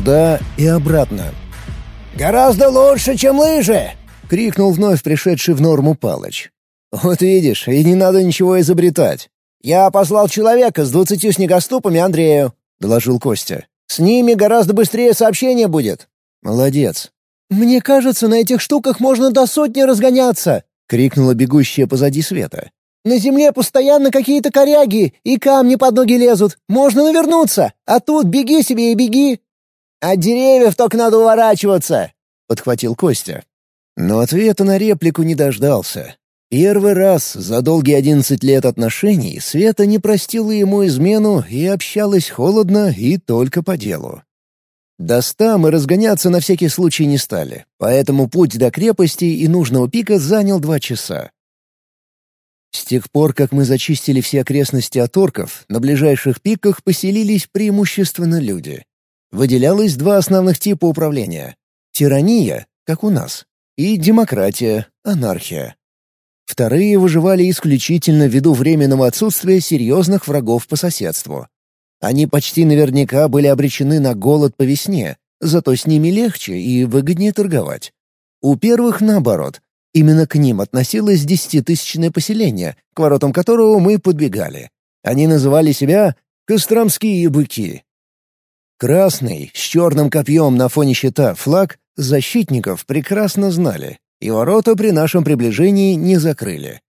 Туда и обратно. «Гораздо лучше, чем лыжи!» — крикнул вновь пришедший в норму Палыч. «Вот видишь, и не надо ничего изобретать. Я послал человека с двадцатью снегоступами Андрею», — доложил Костя. «С ними гораздо быстрее сообщение будет». «Молодец». «Мне кажется, на этих штуках можно до сотни разгоняться», — крикнула бегущая позади Света. «На земле постоянно какие-то коряги, и камни под ноги лезут. Можно навернуться, а тут беги себе и беги». «От деревьев только надо уворачиваться», — подхватил Костя. Но ответа на реплику не дождался. Первый раз за долгие одиннадцать лет отношений Света не простила ему измену и общалась холодно и только по делу. До ста мы разгоняться на всякий случай не стали, поэтому путь до крепости и нужного пика занял два часа. С тех пор, как мы зачистили все окрестности от орков, на ближайших пиках поселились преимущественно люди. Выделялось два основных типа управления — тирания, как у нас, и демократия, анархия. Вторые выживали исключительно ввиду временного отсутствия серьезных врагов по соседству. Они почти наверняка были обречены на голод по весне, зато с ними легче и выгоднее торговать. У первых наоборот. Именно к ним относилось десятитысячное поселение, к воротам которого мы подбегали. Они называли себя «Костромские быки». Красный, с черным копьем на фоне щита флаг защитников прекрасно знали и ворота при нашем приближении не закрыли.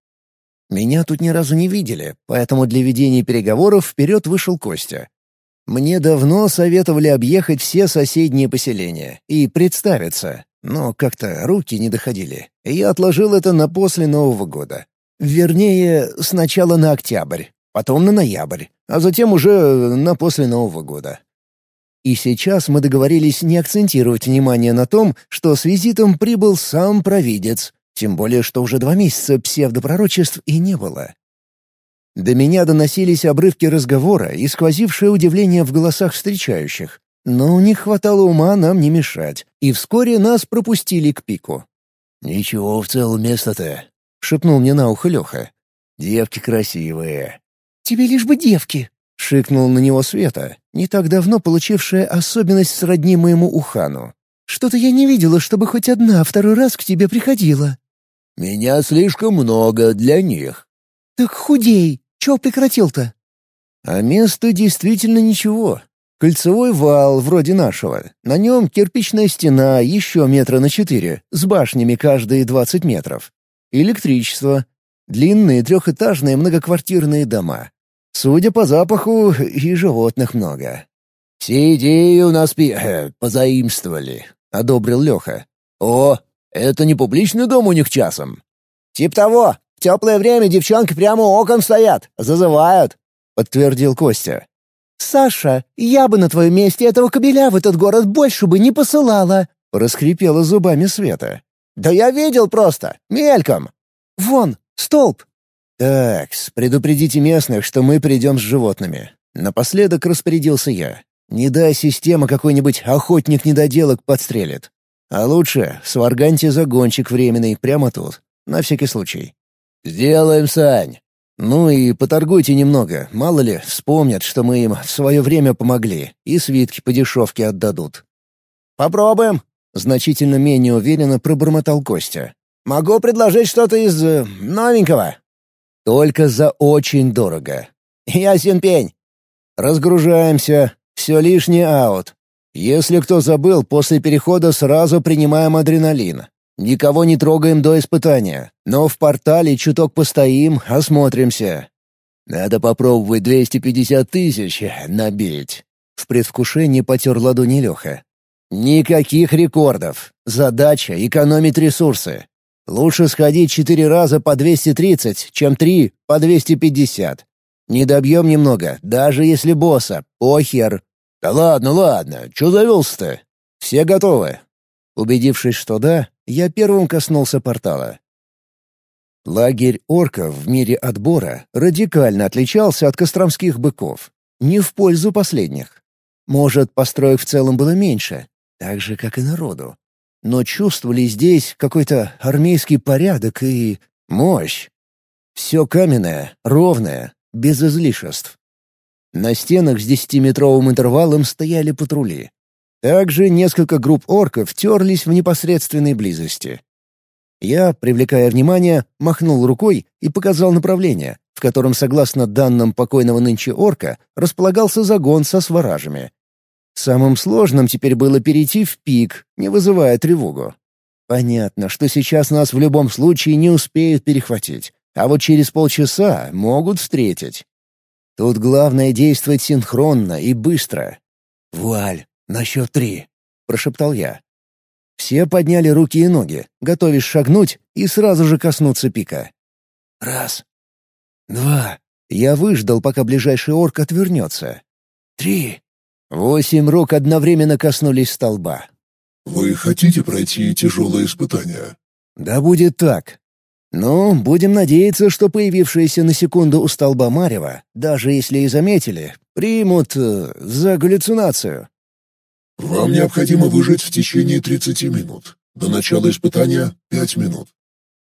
Меня тут ни разу не видели, поэтому для ведения переговоров вперед вышел Костя. Мне давно советовали объехать все соседние поселения и представиться, но как-то руки не доходили, и я отложил это на после Нового года. Вернее, сначала на октябрь, потом на ноябрь, а затем уже на после Нового года. И сейчас мы договорились не акцентировать внимание на том, что с визитом прибыл сам провидец, тем более что уже два месяца псевдопророчеств и не было. До меня доносились обрывки разговора и сквозившее удивление в голосах встречающих, но у них хватало ума нам не мешать, и вскоре нас пропустили к пику. «Ничего в целом место-то», — шепнул мне на ухо Леха. «Девки красивые». «Тебе лишь бы девки», — шикнул на него Света, не так давно получившая особенность сродни моему ухану. «Что-то я не видела, чтобы хоть одна второй раз к тебе приходила». «Меня слишком много для них». «Так худей. Чего прекратил-то?» «А место действительно ничего. Кольцевой вал, вроде нашего. На нем кирпичная стена еще метра на четыре, с башнями каждые двадцать метров. Электричество. Длинные трехэтажные многоквартирные дома. Судя по запаху, и животных много. «Все идеи у нас пи э, позаимствовали», — одобрил Леха. «О, это не публичный дом у них часом?» «Тип того. В теплое время девчонки прямо у окон стоят, зазывают», — подтвердил Костя. «Саша, я бы на твоем месте этого кобеля в этот город больше бы не посылала», — раскрепела зубами Света. «Да я видел просто, мельком. Вон, столб, «Такс, предупредите местных, что мы придем с животными». Напоследок распорядился я. «Не дай система какой-нибудь охотник-недоделок подстрелит. А лучше сварганьте загончик временный прямо тут, на всякий случай». «Сделаем, Сань!» «Ну и поторгуйте немного, мало ли, вспомнят, что мы им в свое время помогли, и свитки по дешевке отдадут». «Попробуем», — значительно менее уверенно пробормотал Костя. «Могу предложить что-то из э, новенького». Только за очень дорого. Ясен пень. Разгружаемся. Все лишнее аут. Если кто забыл, после перехода сразу принимаем адреналин. Никого не трогаем до испытания. Но в портале чуток постоим, осмотримся. Надо попробовать 250 тысяч набить. В предвкушении потер ладони Леха. Никаких рекордов. Задача — экономить ресурсы. Лучше сходить четыре раза по 230, чем три по 250. Не добьем немного, даже если босса. Похер. Да ладно, ладно, чё завелся-то? Все готовы. Убедившись, что да, я первым коснулся портала. Лагерь орков в мире отбора радикально отличался от костромских быков. Не в пользу последних. Может, построек в целом было меньше, так же, как и народу но чувствовали здесь какой-то армейский порядок и мощь. Все каменное, ровное, без излишеств. На стенах с десятиметровым интервалом стояли патрули. Также несколько групп орков терлись в непосредственной близости. Я, привлекая внимание, махнул рукой и показал направление, в котором, согласно данным покойного нынче орка, располагался загон со сваражами. Самым сложным теперь было перейти в пик, не вызывая тревогу. Понятно, что сейчас нас в любом случае не успеют перехватить, а вот через полчаса могут встретить. Тут главное действовать синхронно и быстро. «Вуаль, на счет три», — прошептал я. Все подняли руки и ноги, готовясь шагнуть и сразу же коснуться пика. «Раз. Два». Я выждал, пока ближайший орк отвернется. «Три». Восемь рук одновременно коснулись столба. «Вы хотите пройти тяжелое испытание?» «Да будет так. Ну, будем надеяться, что появившиеся на секунду у столба Марева, даже если и заметили, примут э, за галлюцинацию. Вам необходимо выжить в течение 30 минут. До начала испытания — 5 минут.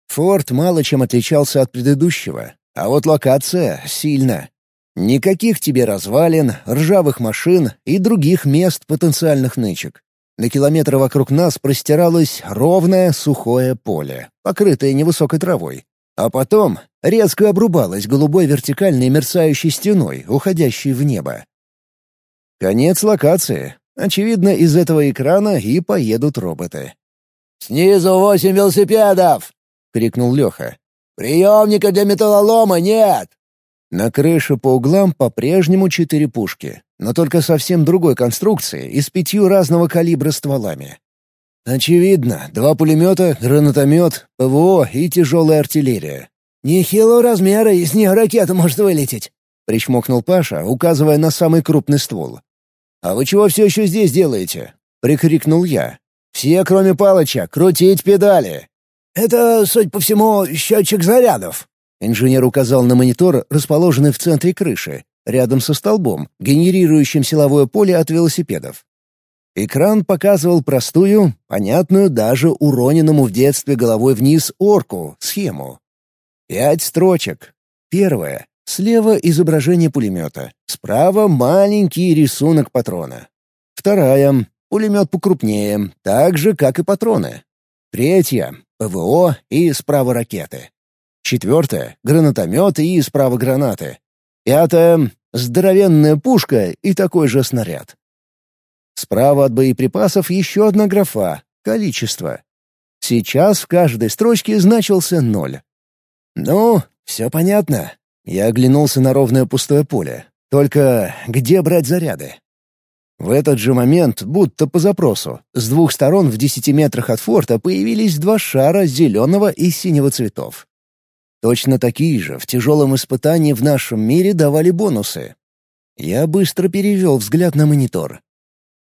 Форт мало чем отличался от предыдущего, а вот локация сильно. Никаких тебе развалин, ржавых машин и других мест потенциальных нычек. На километр вокруг нас простиралось ровное сухое поле, покрытое невысокой травой. А потом резко обрубалось голубой вертикальной мерцающей стеной, уходящей в небо. Конец локации. Очевидно, из этого экрана и поедут роботы. «Снизу восемь велосипедов!» — крикнул Леха. «Приемника для металлолома нет!» На крыше по углам по-прежнему четыре пушки, но только совсем другой конструкции и с пятью разного калибра стволами. Очевидно, два пулемета, гранатомет, ПВО и тяжелая артиллерия. «Нехилого размера, из нее ракета может вылететь», — причмокнул Паша, указывая на самый крупный ствол. «А вы чего все еще здесь делаете?» — прикрикнул я. «Все, кроме Палыча, крутить педали!» «Это, судя по всему, счетчик зарядов». Инженер указал на монитор, расположенный в центре крыши, рядом со столбом, генерирующим силовое поле от велосипедов. Экран показывал простую, понятную даже уроненному в детстве головой вниз орку схему. Пять строчек. Первая Слева изображение пулемета, справа маленький рисунок патрона. Вторая — пулемет покрупнее, так же, как и патроны. Третья — ПВО и справа ракеты. Четвертая — гранатомет и справа гранаты. Пятая — здоровенная пушка и такой же снаряд. Справа от боеприпасов еще одна графа — количество. Сейчас в каждой строчке значился ноль. Ну, все понятно. Я оглянулся на ровное пустое поле. Только где брать заряды? В этот же момент, будто по запросу, с двух сторон в десяти метрах от форта появились два шара зеленого и синего цветов. Точно такие же в тяжелом испытании в нашем мире давали бонусы. Я быстро перевел взгляд на монитор.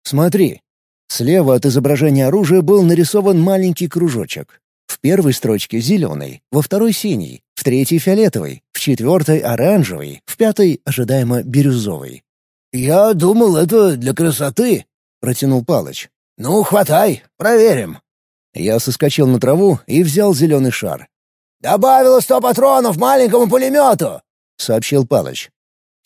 «Смотри». Слева от изображения оружия был нарисован маленький кружочек. В первой строчке — зеленый, во второй — синий, в третьей — фиолетовый, в четвертой — оранжевый, в пятой — ожидаемо бирюзовый. «Я думал, это для красоты», — протянул Палыч. «Ну, хватай, проверим». Я соскочил на траву и взял зеленый шар. «Добавила сто патронов маленькому пулемету», — сообщил Палыч.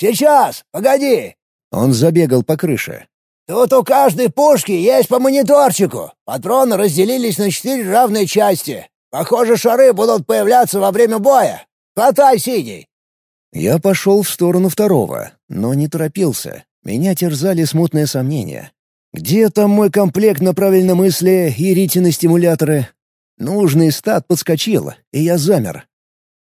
«Сейчас, погоди». Он забегал по крыше. «Тут у каждой пушки есть по мониторчику. Патроны разделились на четыре равные части. Похоже, шары будут появляться во время боя. Хватай, синий!» Я пошел в сторону второго, но не торопился. Меня терзали смутные сомнения. Где там мой комплект на правильном мысли и ритины-стимуляторы? Нужный стат подскочил, и я замер.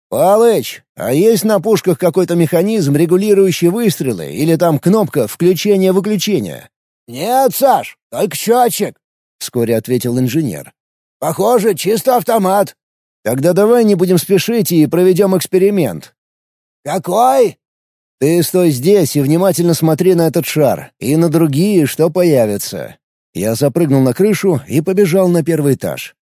«Палыч, а есть на пушках какой-то механизм, регулирующий выстрелы, или там кнопка включения-выключения?» «Нет, Саш, только счетчик», — вскоре ответил инженер. «Похоже, чисто автомат». «Тогда давай не будем спешить и проведем эксперимент». «Какой?» «Ты стой здесь и внимательно смотри на этот шар, и на другие, что появятся». Я запрыгнул на крышу и побежал на первый этаж.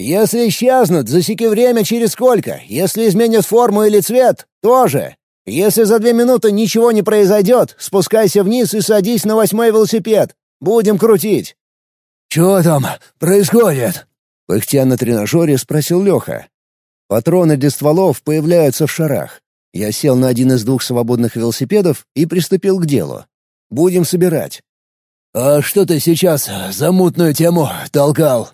«Если исчезнут, засеки время через сколько. Если изменят форму или цвет, тоже. Если за две минуты ничего не произойдет, спускайся вниз и садись на восьмой велосипед. Будем крутить». «Чего там происходит?» — пыхтя на тренажере спросил Леха. Патроны для стволов появляются в шарах. Я сел на один из двух свободных велосипедов и приступил к делу. Будем собирать. «А что ты сейчас за мутную тему толкал?»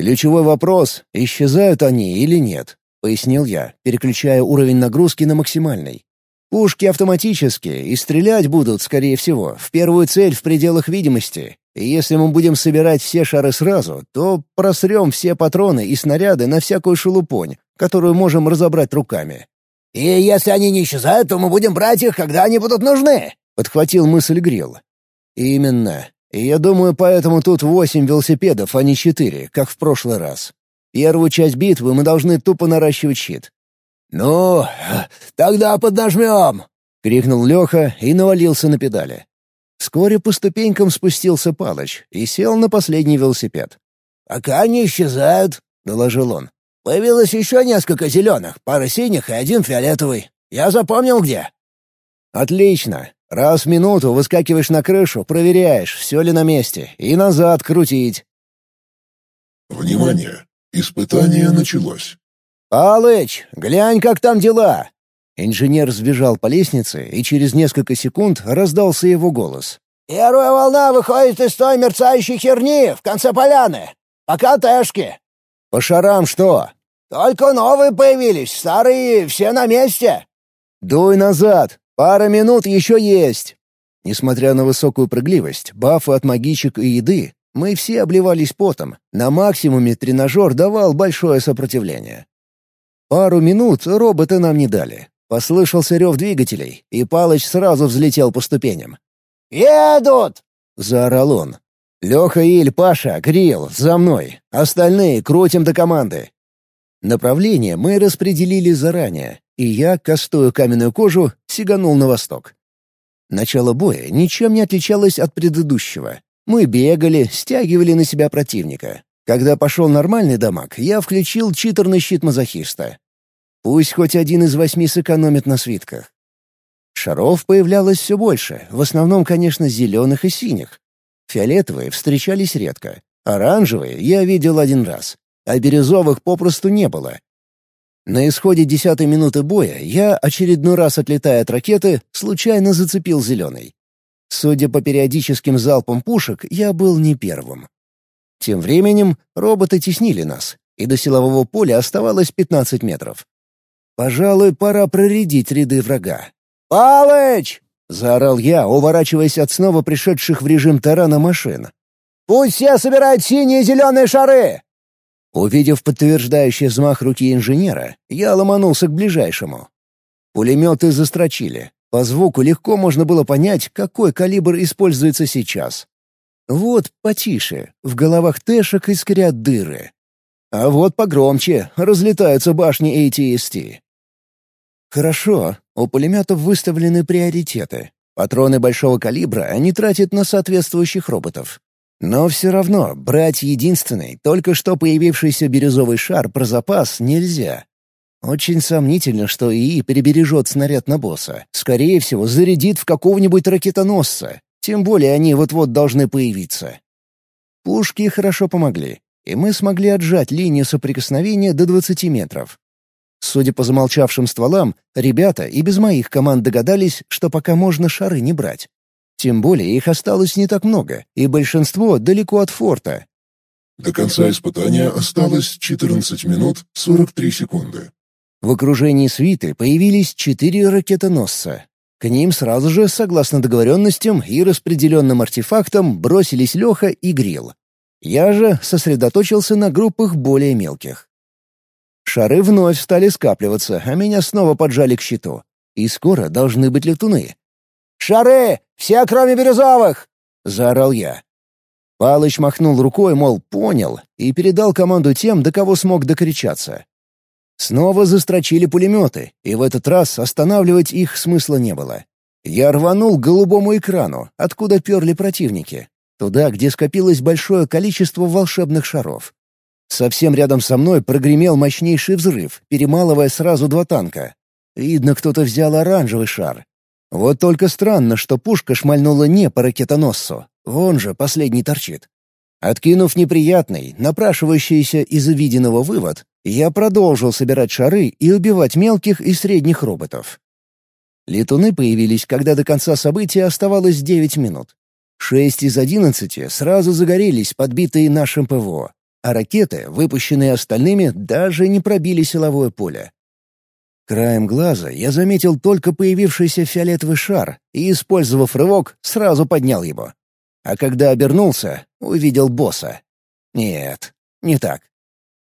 «Ключевой вопрос — исчезают они или нет?» — пояснил я, переключая уровень нагрузки на максимальный. «Пушки автоматические, и стрелять будут, скорее всего, в первую цель в пределах видимости. И если мы будем собирать все шары сразу, то просрем все патроны и снаряды на всякую шелупонь, которую можем разобрать руками». «И если они не исчезают, то мы будем брать их, когда они будут нужны», — подхватил мысль Грилл. «Именно. И я думаю, поэтому тут восемь велосипедов, а не четыре, как в прошлый раз. Первую часть битвы мы должны тупо наращивать щит». «Ну, тогда поднажмем!» — крикнул Леха и навалился на педали. Вскоре по ступенькам спустился Палыч и сел на последний велосипед. «Пока не исчезают», — доложил он. «Появилось еще несколько зеленых, пара синих и один фиолетовый. Я запомнил где». «Отлично. Раз в минуту выскакиваешь на крышу, проверяешь, все ли на месте, и назад крутить». «Внимание! Испытание началось!» «Палыч, глянь, как там дела!» Инженер сбежал по лестнице, и через несколько секунд раздался его голос. «Первая волна выходит из той мерцающей херни в конце поляны. Пока тэшки». «По шарам что?» «Только новые появились, старые все на месте». «Дуй назад, Пара минут еще есть. Несмотря на высокую прыгливость, бафы от магичек и еды, мы все обливались потом. На максимуме тренажер давал большое сопротивление. Пару минут роботы нам не дали. Послышался рев двигателей, и Палыч сразу взлетел по ступеням. «Едут!» — заорал он. «Леха, Иль, Паша, Грил, за мной. Остальные крутим до команды». Направление мы распределили заранее, и я, кастуя каменную кожу, сиганул на восток. Начало боя ничем не отличалось от предыдущего. Мы бегали, стягивали на себя противника. Когда пошел нормальный дамаг, я включил читерный щит мазохиста. Пусть хоть один из восьми сэкономит на свитках. Шаров появлялось все больше, в основном, конечно, зеленых и синих. Фиолетовые встречались редко. Оранжевые я видел один раз, а бирюзовых попросту не было. На исходе десятой минуты боя я, очередной раз отлетая от ракеты, случайно зацепил зеленый. Судя по периодическим залпам пушек, я был не первым. Тем временем роботы теснили нас, и до силового поля оставалось 15 метров. Пожалуй, пора проредить ряды врага. «Палыч!» — заорал я, уворачиваясь от снова пришедших в режим тарана машин. «Пусть все собирают синие и зеленые шары!» Увидев подтверждающий взмах руки инженера, я ломанулся к ближайшему. Пулеметы застрочили. По звуку легко можно было понять, какой калибр используется сейчас. Вот потише, в головах тэшек искрят дыры. А вот погромче, разлетаются башни ATST. Хорошо, у пулеметов выставлены приоритеты. Патроны большого калибра они тратят на соответствующих роботов. Но все равно брать единственный, только что появившийся бирюзовый шар про запас нельзя. Очень сомнительно, что ИИ перебережет снаряд на босса. Скорее всего, зарядит в какого-нибудь ракетоносца. Тем более они вот-вот должны появиться. Пушки хорошо помогли, и мы смогли отжать линию соприкосновения до 20 метров. Судя по замолчавшим стволам, ребята и без моих команд догадались, что пока можно шары не брать. Тем более их осталось не так много, и большинство далеко от форта. До конца испытания осталось 14 минут 43 секунды. В окружении свиты появились четыре ракетоносца. К ним сразу же, согласно договоренностям и распределенным артефактам, бросились Леха и Грил. Я же сосредоточился на группах более мелких. Шары вновь стали скапливаться, а меня снова поджали к щиту. И скоро должны быть летуны. «Шары! Все, кроме бирюзовых!» — заорал я. Палыч махнул рукой, мол, понял, и передал команду тем, до кого смог докричаться. Снова застрочили пулеметы, и в этот раз останавливать их смысла не было. Я рванул к голубому экрану, откуда перли противники. Туда, где скопилось большое количество волшебных шаров. Совсем рядом со мной прогремел мощнейший взрыв, перемалывая сразу два танка. Видно, кто-то взял оранжевый шар, вот только странно, что пушка шмальнула не по ракетоносцу. Вон же последний торчит. Откинув неприятный, напрашивающийся из увиденного вывод, я продолжил собирать шары и убивать мелких и средних роботов. Летуны появились, когда до конца события оставалось 9 минут. Шесть из одиннадцати сразу загорелись, подбитые нашим ПВО, а ракеты, выпущенные остальными, даже не пробили силовое поле. Краем глаза я заметил только появившийся фиолетовый шар и, использовав рывок, сразу поднял его. А когда обернулся, увидел босса. Нет, не так.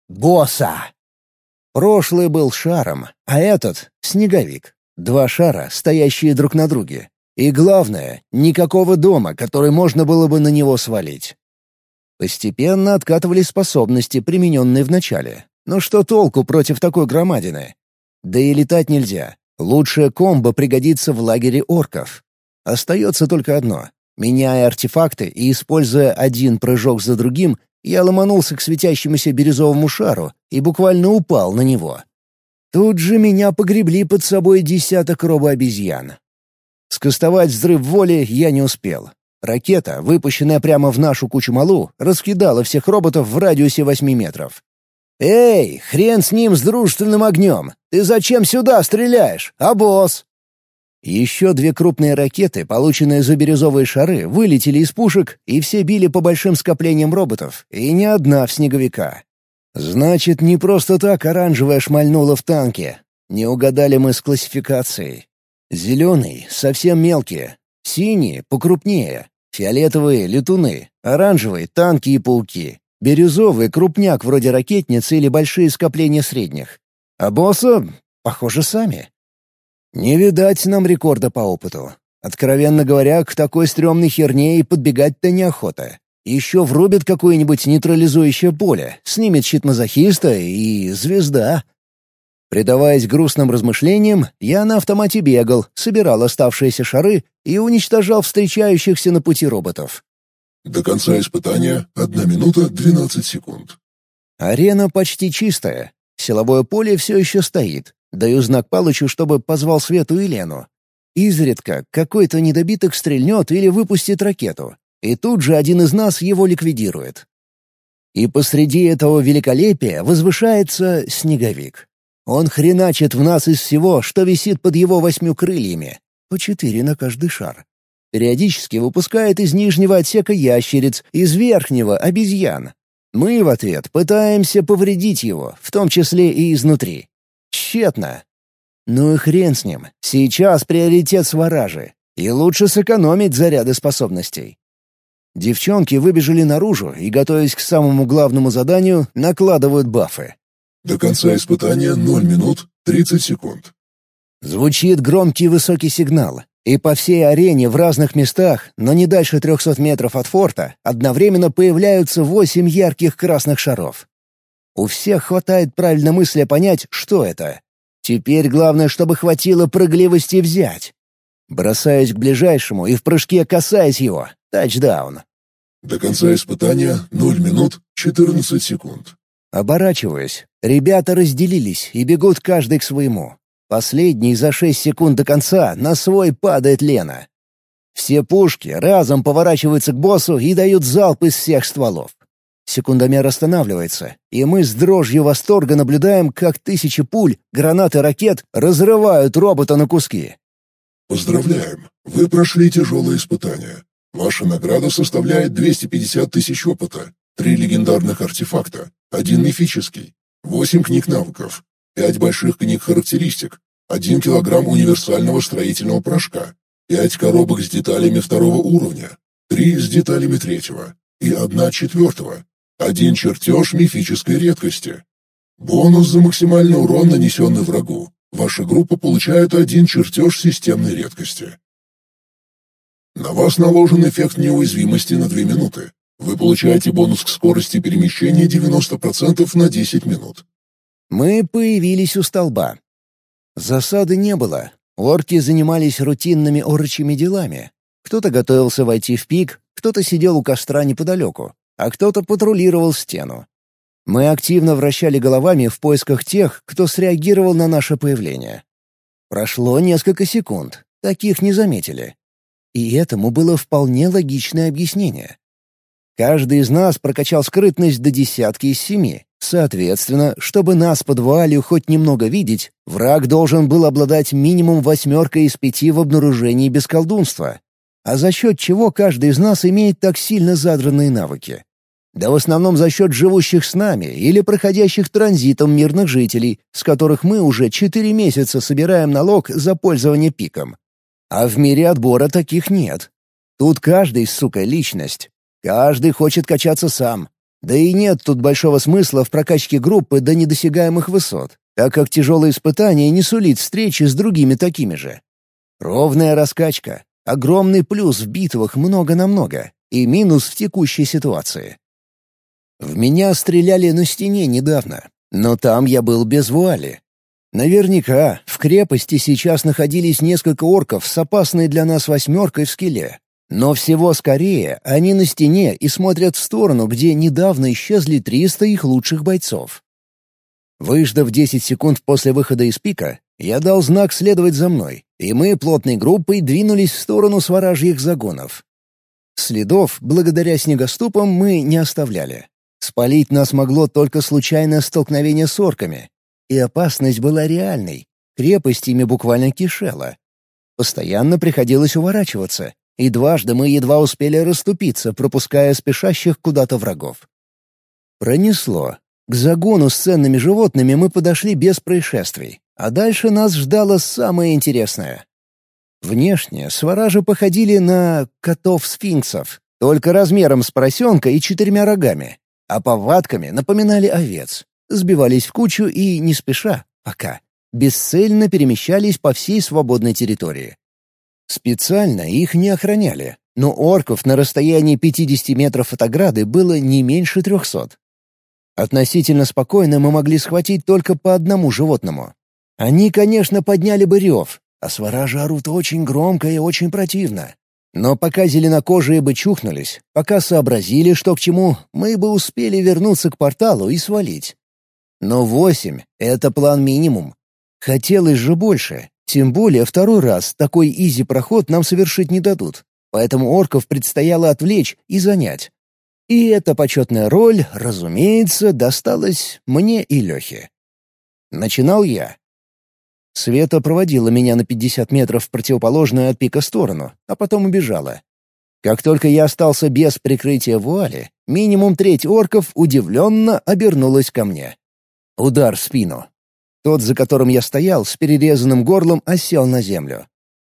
Босса! Прошлый был шаром, а этот — снеговик. Два шара, стоящие друг на друге. И главное, никакого дома, который можно было бы на него свалить. Постепенно откатывались способности, примененные в начале. Но что толку против такой громадины? Да и летать нельзя. Лучшая комбо пригодится в лагере орков. Остается только одно. Меняя артефакты и используя один прыжок за другим, я ломанулся к светящемуся бирюзовому шару и буквально упал на него. Тут же меня погребли под собой десяток робообезьян. Скостовать взрыв воли я не успел. Ракета, выпущенная прямо в нашу кучу малу, раскидала всех роботов в радиусе восьми метров. «Эй, хрен с ним с дружественным огнем! Ты зачем сюда стреляешь? А босс?» Еще две крупные ракеты, полученные за бирюзовые шары, вылетели из пушек, и все били по большим скоплениям роботов, и ни одна в снеговика. Значит, не просто так оранжевая шмальнула в танке. Не угадали мы с классификацией. Зеленый — совсем мелкие, синие — покрупнее, фиолетовые — летуны, оранжевые — танки и пауки, бирюзовый — крупняк вроде ракетницы или большие скопления средних. А босса, похоже, сами. Не видать нам рекорда по опыту. Откровенно говоря, к такой стрёмной херне и подбегать-то неохота. Еще врубит какое-нибудь нейтрализующее поле, снимет щит мазохиста и звезда. Предаваясь грустным размышлениям, я на автомате бегал, собирал оставшиеся шары и уничтожал встречающихся на пути роботов. До конца испытания — одна минута двенадцать секунд. Арена почти чистая. Силовое поле все еще стоит. Даю знак Палычу, чтобы позвал Свету и Лену. Изредка какой-то недобиток стрельнет или выпустит ракету, и тут же один из нас его ликвидирует. И посреди этого великолепия возвышается снеговик. Он хреначит в нас из всего, что висит под его восьмью крыльями. По четыре на каждый шар. Периодически выпускает из нижнего отсека ящериц, из верхнего — обезьян. Мы в ответ пытаемся повредить его, в том числе и изнутри. Тщетно. Ну и хрен с ним. Сейчас приоритет сваражи. И лучше сэкономить заряды способностей. Девчонки выбежали наружу и, готовясь к самому главному заданию, накладывают бафы. До конца испытания 0 минут 30 секунд. Звучит громкий высокий сигнал, и по всей арене в разных местах, но не дальше 300 метров от форта, одновременно появляются восемь ярких красных шаров. У всех хватает правильно мысли понять, что это. Теперь главное, чтобы хватило прыгливости взять. Бросаюсь к ближайшему и в прыжке касаясь его. Тачдаун. До конца испытания 0 минут 14 секунд. Оборачиваюсь. Ребята разделились и бегут каждый к своему. Последний за шесть секунд до конца на свой падает Лена. Все пушки разом поворачиваются к боссу и дают залп из всех стволов. Секундомер останавливается, и мы с дрожью восторга наблюдаем, как тысячи пуль, гранат и ракет разрывают робота на куски. Поздравляем! Вы прошли тяжелое испытание. Ваша награда составляет 250 тысяч опыта, три легендарных артефакта, один мифический, восемь книг навыков, пять больших книг характеристик, один килограмм универсального строительного порошка, пять коробок с деталями второго уровня, три с деталями третьего и одна четвертого, один чертеж мифической редкости. Бонус за максимальный урон, нанесенный врагу. Ваша группа получает один чертеж системной редкости. На вас наложен эффект неуязвимости на 2 минуты. Вы получаете бонус к скорости перемещения 90% на 10 минут. Мы появились у столба. Засады не было. Орки занимались рутинными орочьими делами. Кто-то готовился войти в пик, кто-то сидел у костра неподалеку, а кто-то патрулировал стену. Мы активно вращали головами в поисках тех, кто среагировал на наше появление. Прошло несколько секунд, таких не заметили. И этому было вполне логичное объяснение. Каждый из нас прокачал скрытность до десятки из семи. Соответственно, чтобы нас под вуалью хоть немного видеть, враг должен был обладать минимум восьмеркой из пяти в обнаружении без колдунства. А за счет чего каждый из нас имеет так сильно задранные навыки? Да в основном за счет живущих с нами или проходящих транзитом мирных жителей, с которых мы уже четыре месяца собираем налог за пользование пиком. А в мире отбора таких нет. Тут каждый, сука, личность. Каждый хочет качаться сам. Да и нет тут большого смысла в прокачке группы до недосягаемых высот, так как тяжелое испытание не сулит встречи с другими такими же. Ровная раскачка, огромный плюс в битвах много на много и минус в текущей ситуации. В меня стреляли на стене недавно, но там я был без вуали. Наверняка в крепости сейчас находились несколько орков с опасной для нас восьмеркой в скеле. Но всего скорее они на стене и смотрят в сторону, где недавно исчезли 300 их лучших бойцов. Выждав 10 секунд после выхода из пика, я дал знак следовать за мной, и мы плотной группой двинулись в сторону своражьих загонов. Следов, благодаря снегоступам, мы не оставляли. Спалить нас могло только случайное столкновение с орками. И опасность была реальной. Крепость ими буквально кишела. Постоянно приходилось уворачиваться, и дважды мы едва успели расступиться, пропуская спешащих куда-то врагов. Пронесло. К загону с ценными животными мы подошли без происшествий, а дальше нас ждало самое интересное. Внешне сваражи походили на котов-сфинксов, только размером с поросенка и четырьмя рогами а повадками напоминали овец. Сбивались в кучу и, не спеша, пока, бесцельно перемещались по всей свободной территории. Специально их не охраняли, но орков на расстоянии 50 метров от ограды было не меньше 300. Относительно спокойно мы могли схватить только по одному животному. Они, конечно, подняли бы рев, а сваражи орут очень громко и очень противно. Но пока зеленокожие бы чухнулись, пока сообразили, что к чему, мы бы успели вернуться к порталу и свалить. Но восемь — это план минимум. Хотелось же больше, тем более второй раз такой изи-проход нам совершить не дадут, поэтому орков предстояло отвлечь и занять. И эта почетная роль, разумеется, досталась мне и Лехе. Начинал я, Света проводила меня на 50 метров в противоположную от пика сторону, а потом убежала. Как только я остался без прикрытия вуали, минимум треть орков удивленно обернулась ко мне. Удар в спину. Тот, за которым я стоял, с перерезанным горлом осел на землю.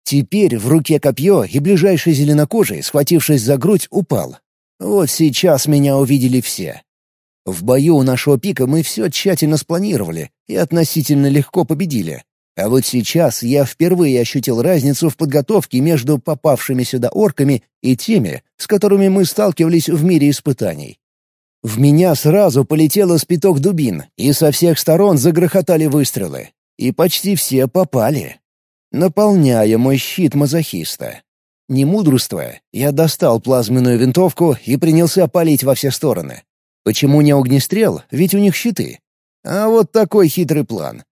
Теперь в руке копье, и ближайший зеленокожий, схватившись за грудь, упал. Вот сейчас меня увидели все. В бою у нашего пика мы все тщательно спланировали и относительно легко победили. А вот сейчас я впервые ощутил разницу в подготовке между попавшими сюда орками и теми, с которыми мы сталкивались в мире испытаний. В меня сразу полетело спиток дубин, и со всех сторон загрохотали выстрелы. И почти все попали. Наполняя мой щит мазохиста. Не мудрствуя, я достал плазменную винтовку и принялся палить во все стороны. Почему не огнестрел? Ведь у них щиты. А вот такой хитрый план.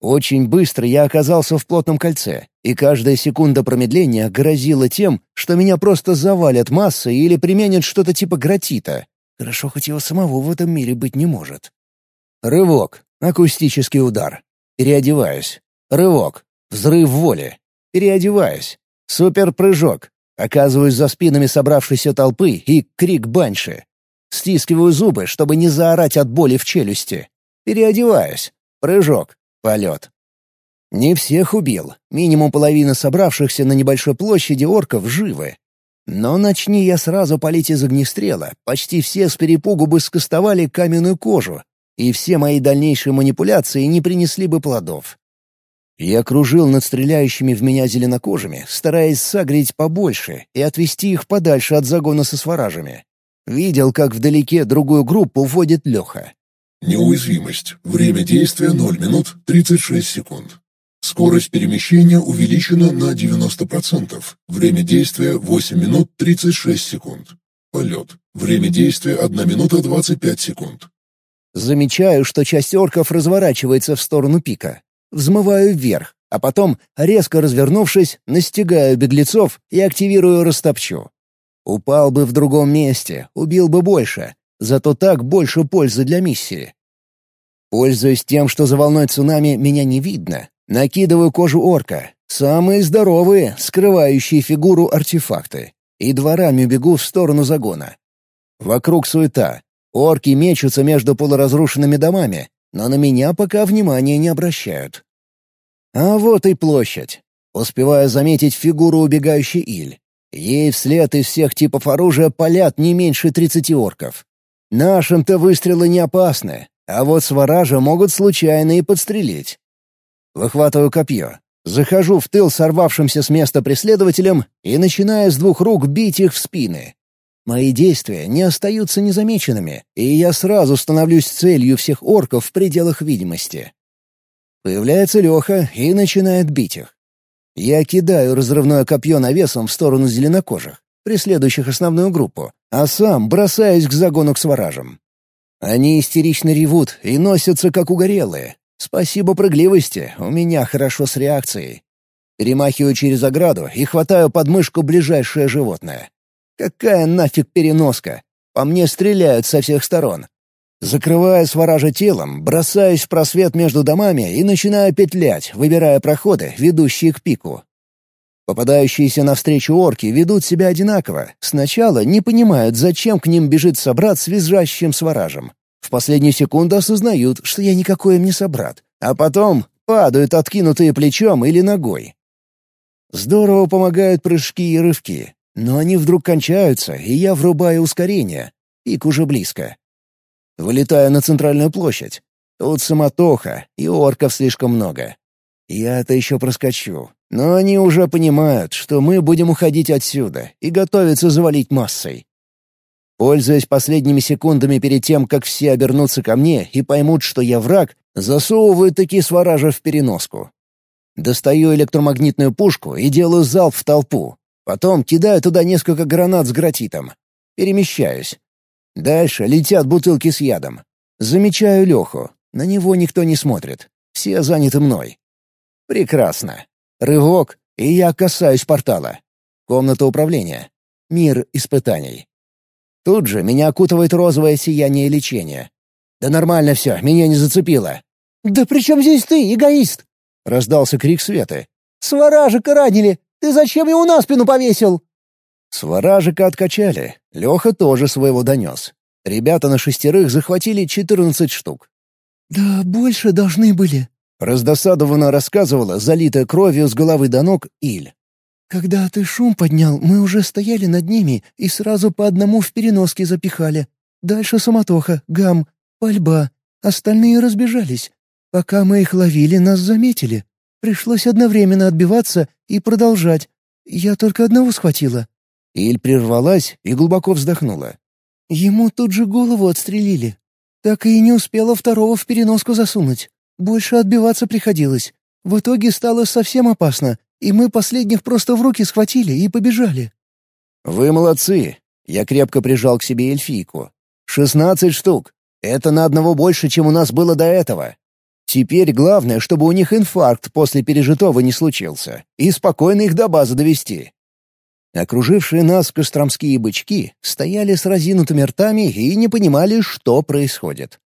Очень быстро я оказался в плотном кольце, и каждая секунда промедления грозила тем, что меня просто завалят массой или применят что-то типа гратита. Хорошо, хоть его самого в этом мире быть не может. Рывок. Акустический удар. Переодеваюсь. Рывок. Взрыв воли. Переодеваюсь. Суперпрыжок. Оказываюсь за спинами собравшейся толпы и крик банши. Стискиваю зубы, чтобы не заорать от боли в челюсти. Переодеваюсь. Прыжок. Полет. Не всех убил. Минимум половина собравшихся на небольшой площади орков живы. Но начни я сразу палить из огнестрела, почти все с перепугу бы скостовали каменную кожу, и все мои дальнейшие манипуляции не принесли бы плодов. Я кружил над стреляющими в меня зеленокожими, стараясь согреть побольше и отвести их подальше от загона со сваражами. Видел, как вдалеке другую группу вводит Леха. Неуязвимость. Время действия 0 минут 36 секунд. Скорость перемещения увеличена на 90%. Время действия 8 минут 36 секунд. Полет. Время действия 1 минута 25 секунд. Замечаю, что часть орков разворачивается в сторону пика. Взмываю вверх, а потом, резко развернувшись, настигаю беглецов и активирую растопчу. Упал бы в другом месте, убил бы больше, Зато так больше пользы для миссии. Пользуясь тем, что за волной цунами меня не видно, накидываю кожу орка, Самые здоровые, скрывающие фигуру артефакты. И дворами бегу в сторону загона. Вокруг суета. Орки мечутся между полуразрушенными домами, но на меня пока внимания не обращают. А вот и площадь. Успеваю заметить фигуру убегающей Иль. Ей вслед из всех типов оружия палят не меньше тридцати орков. Нашим-то выстрелы не опасны, а вот с воража могут случайно и подстрелить. Выхватываю копье, захожу в тыл сорвавшимся с места преследователям и начинаю с двух рук бить их в спины. Мои действия не остаются незамеченными, и я сразу становлюсь целью всех орков в пределах видимости. Появляется Леха и начинает бить их. Я кидаю разрывное копье навесом в сторону зеленокожих, преследующих основную группу, а сам бросаюсь к загону к сваражам. Они истерично ревут и носятся, как угорелые. Спасибо прыгливости, у меня хорошо с реакцией. Перемахиваю через ограду и хватаю под мышку ближайшее животное. Какая нафиг переноска? По мне стреляют со всех сторон. Закрывая сваража телом, бросаюсь в просвет между домами и начинаю петлять, выбирая проходы, ведущие к пику. Попадающиеся навстречу орки ведут себя одинаково. Сначала не понимают, зачем к ним бежит собрат с визжащим сваражем. В последнюю секунду осознают, что я никакой им не собрат. А потом падают откинутые плечом или ногой. Здорово помогают прыжки и рывки. Но они вдруг кончаются, и я врубаю ускорение. Пик уже близко. Вылетаю на центральную площадь. Тут самотоха, и орков слишком много. Я это еще проскочу. Но они уже понимают, что мы будем уходить отсюда и готовятся завалить массой. Пользуясь последними секундами перед тем, как все обернутся ко мне и поймут, что я враг, засовываю таки сваража в переноску. Достаю электромагнитную пушку и делаю залп в толпу. Потом кидаю туда несколько гранат с гратитом. Перемещаюсь. Дальше летят бутылки с ядом. Замечаю Леху. На него никто не смотрит. Все заняты мной. Прекрасно. Рывок, и я касаюсь портала. Комната управления. Мир испытаний. Тут же меня окутывает розовое сияние лечения. «Да нормально все, меня не зацепило». «Да при чем здесь ты, эгоист?» — раздался крик Светы. «Сваражика ранили! Ты зачем его на спину повесил?» Сваражика откачали. Леха тоже своего донес. Ребята на шестерых захватили четырнадцать штук. «Да больше должны были», — раздосадованно рассказывала, залитая кровью с головы до ног, Иль. «Когда ты шум поднял, мы уже стояли над ними и сразу по одному в переноски запихали. Дальше суматоха, гам, пальба. Остальные разбежались. Пока мы их ловили, нас заметили. Пришлось одновременно отбиваться и продолжать. Я только одного схватила. Иль прервалась и глубоко вздохнула. Ему тут же голову отстрелили. Так и не успела второго в переноску засунуть. Больше отбиваться приходилось. В итоге стало совсем опасно, и мы последних просто в руки схватили и побежали. «Вы молодцы!» Я крепко прижал к себе эльфийку. «Шестнадцать штук. Это на одного больше, чем у нас было до этого. Теперь главное, чтобы у них инфаркт после пережитого не случился, и спокойно их до базы довести. Окружившие нас костромские бычки стояли с разинутыми ртами и не понимали, что происходит.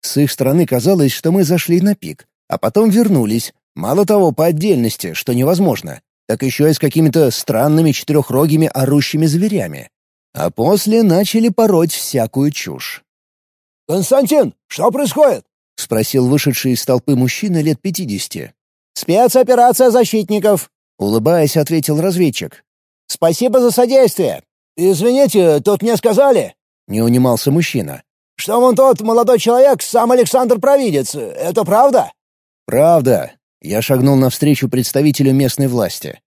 С их стороны казалось, что мы зашли на пик, а потом вернулись. Мало того, по отдельности, что невозможно, так еще и с какими-то странными четырехрогими орущими зверями. А после начали пороть всякую чушь. «Константин, что происходит?» — спросил вышедший из толпы мужчина лет пятидесяти. «Спецоперация защитников», — улыбаясь, ответил разведчик. Спасибо за содействие. Извините, тут мне сказали...» — не унимался мужчина. «Что вон тот молодой человек, сам Александр Провидец. Это правда?» «Правда». Я шагнул навстречу представителю местной власти.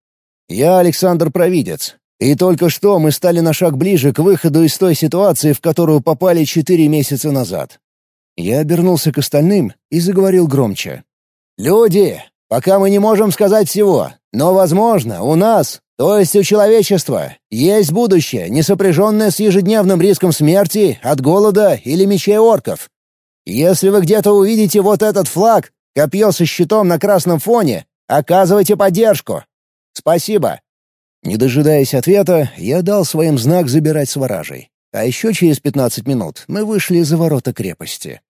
«Я Александр Провидец. И только что мы стали на шаг ближе к выходу из той ситуации, в которую попали четыре месяца назад». Я обернулся к остальным и заговорил громче. «Люди, пока мы не можем сказать всего, но, возможно, у нас, то есть у человечества есть будущее, не сопряженное с ежедневным риском смерти от голода или мечей орков. Если вы где-то увидите вот этот флаг, копье со щитом на красном фоне, оказывайте поддержку. Спасибо. Не дожидаясь ответа, я дал своим знак забирать сваражей. А еще через пятнадцать минут мы вышли за ворота крепости.